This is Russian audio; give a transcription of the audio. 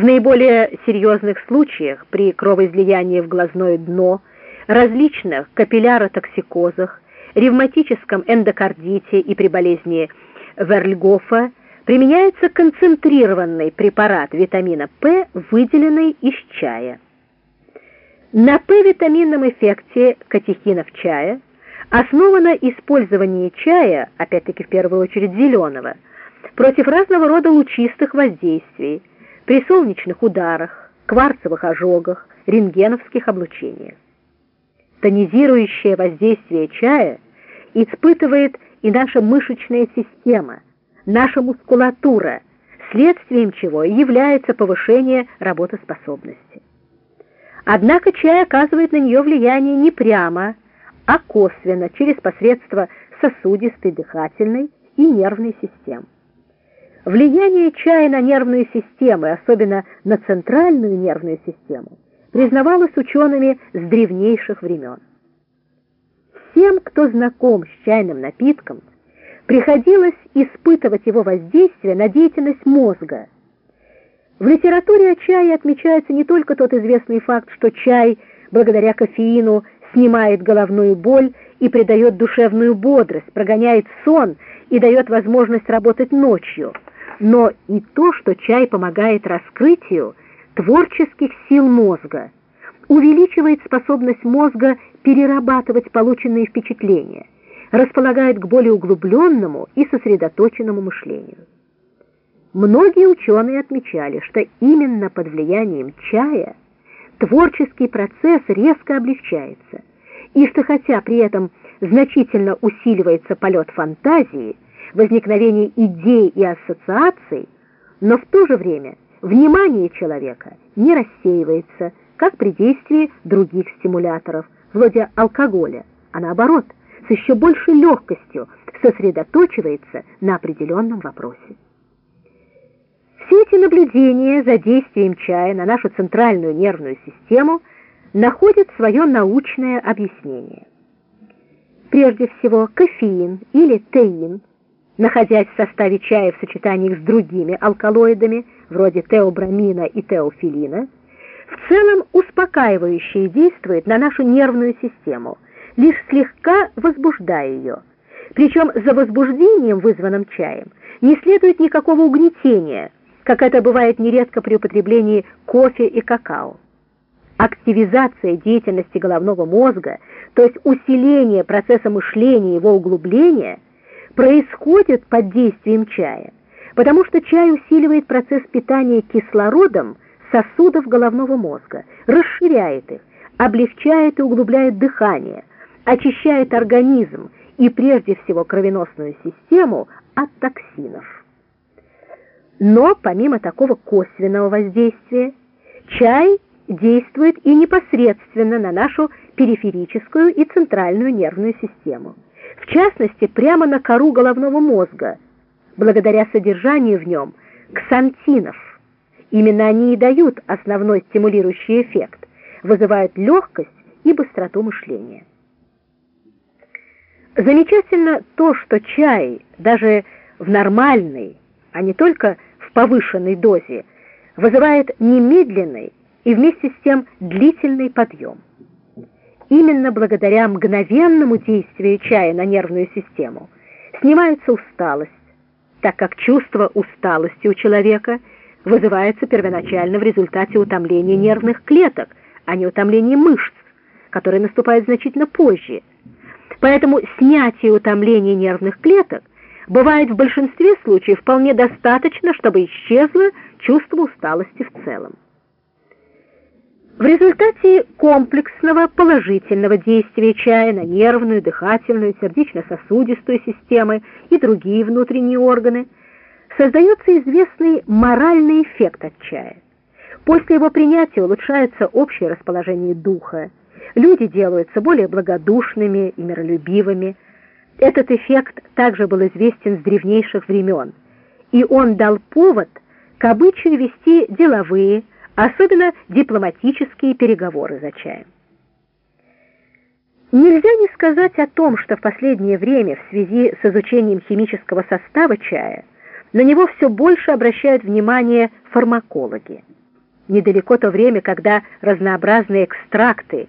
В наиболее серьезных случаях при кровоизлиянии в глазное дно, различных капилляротоксикозах, ревматическом эндокардите и при болезни Верльгофа применяется концентрированный препарат витамина П, выделенный из чая. На П-витаминном эффекте катехинов чая основано использование чая, опять-таки в первую очередь зеленого, против разного рода лучистых воздействий, при солнечных ударах, кварцевых ожогах, рентгеновских облучениях. Тонизирующее воздействие чая испытывает и наша мышечная система, наша мускулатура, следствием чего является повышение работоспособности. Однако чай оказывает на нее влияние не прямо, а косвенно, через посредство сосудистой, дыхательной и нервной систем. Влияние чая на нервную систему, особенно на центральную нервную систему, признавалось учеными с древнейших времен. Всем, кто знаком с чайным напитком, приходилось испытывать его воздействие на деятельность мозга. В литературе о чае отмечается не только тот известный факт, что чай, благодаря кофеину, снимает головную боль и придает душевную бодрость, прогоняет сон и дает возможность работать ночью, но и то, что чай помогает раскрытию творческих сил мозга, увеличивает способность мозга перерабатывать полученные впечатления, располагает к более углубленному и сосредоточенному мышлению. Многие ученые отмечали, что именно под влиянием чая творческий процесс резко облегчается, и что хотя при этом значительно усиливается полет фантазии, возникновение идей и ассоциаций, но в то же время внимание человека не рассеивается, как при действии других стимуляторов, вроде алкоголя, а наоборот, с еще большей легкостью сосредоточивается на определенном вопросе. Все эти наблюдения за действием чая на нашу центральную нервную систему находят свое научное объяснение. Прежде всего, кофеин или теин, находясь в составе чая в сочетании с другими алкалоидами, вроде теобрамина и теофилина, в целом успокаивающе действует на нашу нервную систему, лишь слегка возбуждая ее. Причем за возбуждением, вызванным чаем, не следует никакого угнетения – как это бывает нередко при употреблении кофе и какао. Активизация деятельности головного мозга, то есть усиление процесса мышления и его углубления, происходит под действием чая, потому что чай усиливает процесс питания кислородом сосудов головного мозга, расширяет их, облегчает и углубляет дыхание, очищает организм и прежде всего кровеносную систему от токсинов. Но помимо такого косвенного воздействия, чай действует и непосредственно на нашу периферическую и центральную нервную систему. В частности, прямо на кору головного мозга, благодаря содержанию в нем ксантинов. Именно они и дают основной стимулирующий эффект, вызывают легкость и быстроту мышления. Замечательно то, что чай даже в нормальной, а не только повышенной дозе вызывает немедленный и вместе с тем длительный подъем. Именно благодаря мгновенному действию чая на нервную систему снимается усталость, так как чувство усталости у человека вызывается первоначально в результате утомления нервных клеток, а не утомления мышц, которое наступает значительно позже. Поэтому снятие утомления нервных клеток бывает в большинстве случаев вполне достаточно, чтобы исчезло чувство усталости в целом. В результате комплексного положительного действия чая на нервную, дыхательную, сердечно-сосудистую системы и другие внутренние органы создается известный моральный эффект от чая. После его принятия улучшается общее расположение духа, люди делаются более благодушными и миролюбивыми, этот эффект также был известен с древнейших времен, и он дал повод к обычаю вести деловые, особенно дипломатические переговоры за чаем. Нельзя не сказать о том, что в последнее время в связи с изучением химического состава чая на него все больше обращают внимание фармакологи. недалеко то время, когда разнообразные экстракты,